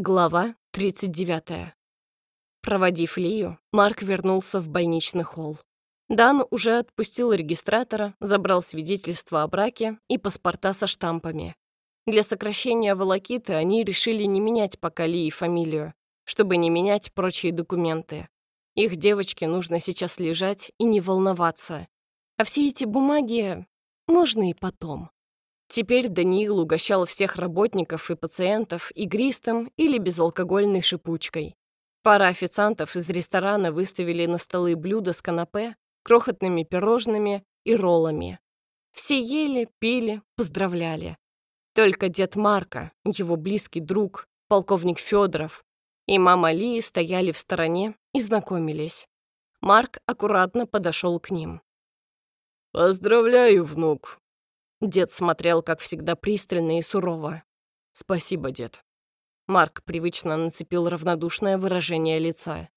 Глава 39. Проводив Лию, Марк вернулся в больничный холл. Дан уже отпустил регистратора, забрал свидетельство о браке и паспорта со штампами. Для сокращения волокиты они решили не менять пока Лии фамилию, чтобы не менять прочие документы. Их девочке нужно сейчас лежать и не волноваться. А все эти бумаги можно и потом. Теперь Даниил угощал всех работников и пациентов игристым или безалкогольной шипучкой. Пара официантов из ресторана выставили на столы блюда с канапе, крохотными пирожными и роллами. Все ели, пили, поздравляли. Только дед Марка, его близкий друг, полковник Федоров и мама Лии стояли в стороне и знакомились. Марк аккуратно подошел к ним. «Поздравляю, внук. Дед смотрел, как всегда, пристально и сурово. «Спасибо, дед». Марк привычно нацепил равнодушное выражение лица.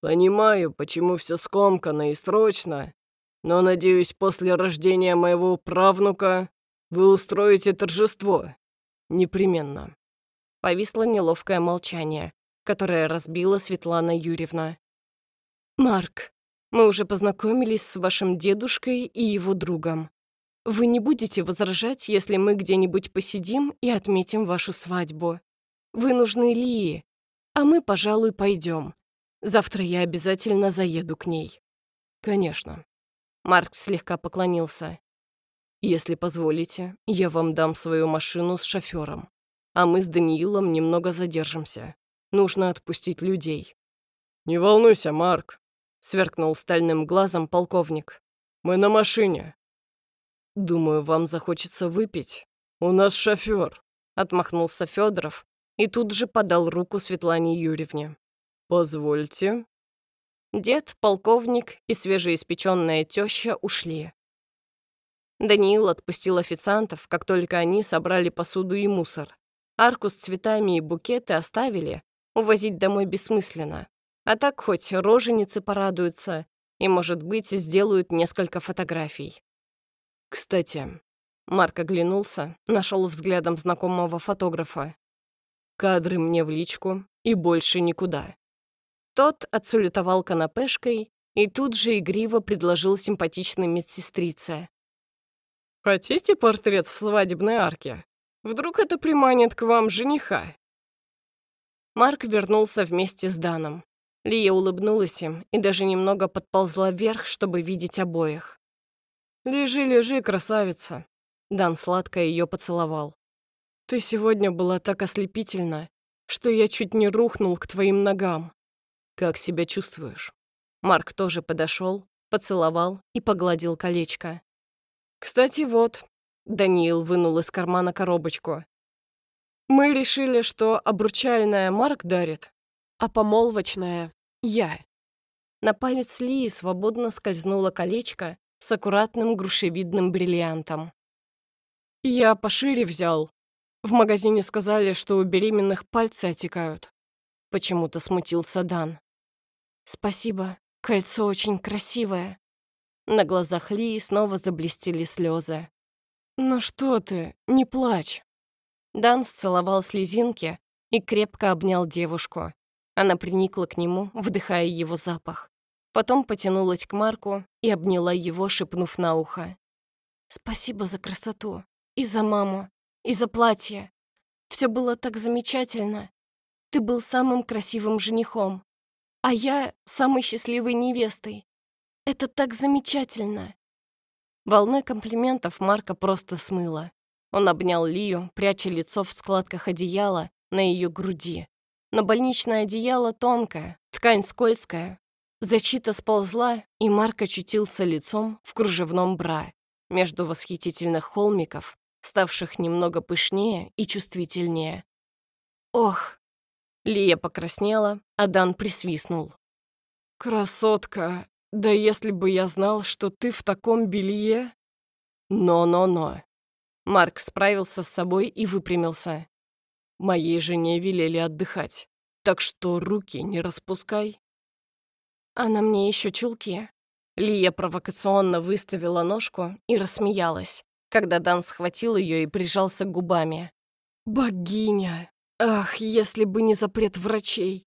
«Понимаю, почему все скомкано и срочно, но, надеюсь, после рождения моего правнука вы устроите торжество. Непременно». Повисло неловкое молчание, которое разбила Светлана Юрьевна. «Марк, мы уже познакомились с вашим дедушкой и его другом. Вы не будете возражать, если мы где-нибудь посидим и отметим вашу свадьбу. Вы нужны Лии, а мы, пожалуй, пойдем. Завтра я обязательно заеду к ней». «Конечно». Марк слегка поклонился. «Если позволите, я вам дам свою машину с шофером, а мы с Даниилом немного задержимся. Нужно отпустить людей». «Не волнуйся, Марк», — сверкнул стальным глазом полковник. «Мы на машине. «Думаю, вам захочется выпить. У нас шофер», — отмахнулся Федоров и тут же подал руку Светлане Юрьевне. «Позвольте». Дед, полковник и свежеиспеченная теща ушли. Даниил отпустил официантов, как только они собрали посуду и мусор. Арку с цветами и букеты оставили, увозить домой бессмысленно. А так хоть роженицы порадуются и, может быть, сделают несколько фотографий. Кстати, Марк оглянулся, нашел взглядом знакомого фотографа. Кадры мне в личку и больше никуда. Тот отсулетовал канапешкой и тут же игриво предложил симпатичной медсестрице. «Хотите портрет в свадебной арке? Вдруг это приманит к вам жениха?» Марк вернулся вместе с Даном. Лия улыбнулась им и даже немного подползла вверх, чтобы видеть обоих. «Лежи, лежи, красавица!» Дан сладко ее поцеловал. «Ты сегодня была так ослепительна, что я чуть не рухнул к твоим ногам. Как себя чувствуешь?» Марк тоже подошел, поцеловал и погладил колечко. «Кстати, вот», — Даниил вынул из кармана коробочку. «Мы решили, что обручальная Марк дарит, а помолвочная — я». На палец Лии свободно скользнуло колечко, с аккуратным грушевидным бриллиантом. «Я пошире взял. В магазине сказали, что у беременных пальцы отекают». Почему-то смутился Дан. «Спасибо, кольцо очень красивое». На глазах Лии снова заблестели слезы. «Ну что ты, не плачь». Дан сцеловал слезинки и крепко обнял девушку. Она приникла к нему, вдыхая его запах. Потом потянулась к Марку и обняла его, шепнув на ухо. «Спасибо за красоту. И за маму. И за платье. Все было так замечательно. Ты был самым красивым женихом. А я самой счастливой невестой. Это так замечательно». Волной комплиментов Марка просто смыло. Он обнял Лию, пряча лицо в складках одеяла на ее груди. Но больничное одеяло тонкое, ткань скользкая, Защита сползла, и Марк очутился лицом в кружевном бра между восхитительных холмиков, ставших немного пышнее и чувствительнее. «Ох!» Лия покраснела, а Дан присвистнул. «Красотка, да если бы я знал, что ты в таком белье...» «Но-но-но!» Марк справился с собой и выпрямился. «Моей жене велели отдыхать, так что руки не распускай а на мне еще чулки. Лия провокационно выставила ножку и рассмеялась, когда Дан схватил ее и прижался губами. «Богиня!» Ах, если бы не запрет врачей.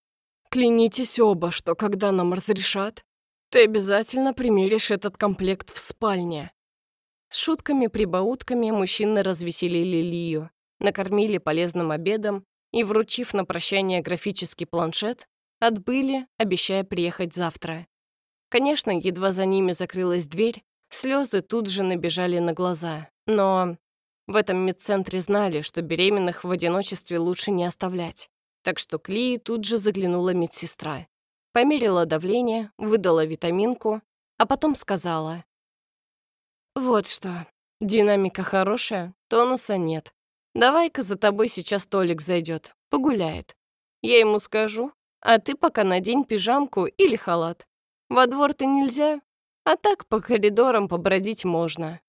Клянитесь оба, что когда нам разрешат, ты обязательно примеришь этот комплект в спальне. С шутками-прибаутками мужчины развеселили Лию, накормили полезным обедом и, вручив на прощание графический планшет, отбыли, обещая приехать завтра. Конечно, едва за ними закрылась дверь, слезы тут же набежали на глаза, но в этом медцентре знали, что беременных в одиночестве лучше не оставлять. Так что к Лии тут же заглянула медсестра. Померила давление, выдала витаминку, а потом сказала. «Вот что, динамика хорошая, тонуса нет. Давай-ка за тобой сейчас Толик зайдет, погуляет. Я ему скажу, а ты пока надень пижамку или халат. Во двор-то нельзя, а так по коридорам побродить можно».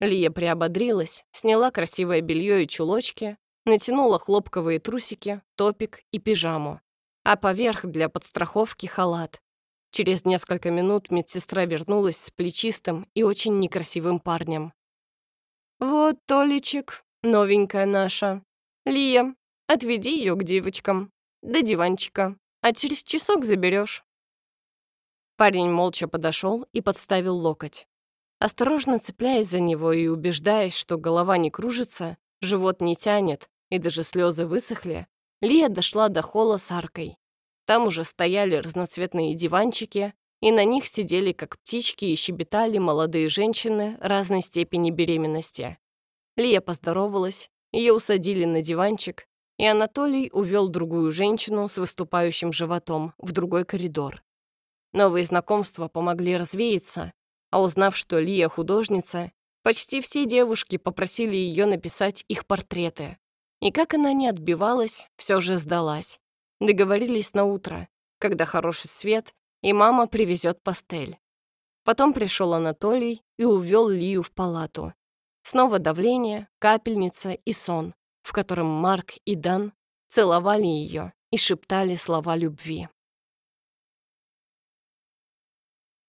Лия приободрилась, сняла красивое белье и чулочки, натянула хлопковые трусики, топик и пижаму, а поверх для подстраховки халат. Через несколько минут медсестра вернулась с плечистым и очень некрасивым парнем. «Вот, Толичек, новенькая наша. Лия, отведи ее к девочкам, до диванчика, а через часок заберешь. Парень молча подошел и подставил локоть. Осторожно цепляясь за него и убеждаясь, что голова не кружится, живот не тянет и даже слезы высохли, Лия дошла до холла с аркой. Там уже стояли разноцветные диванчики, и на них сидели как птички и щебетали молодые женщины разной степени беременности. Лия поздоровалась, ее усадили на диванчик, и Анатолий увел другую женщину с выступающим животом в другой коридор. Новые знакомства помогли развеяться, а узнав, что Лия художница, почти все девушки попросили ее написать их портреты. И как она не отбивалась, все же сдалась. Договорились на утро, когда хороший свет, и мама привезет пастель. Потом пришел Анатолий и увел Лию в палату. Снова давление, капельница и сон, в котором Марк и Дан целовали ее и шептали слова любви.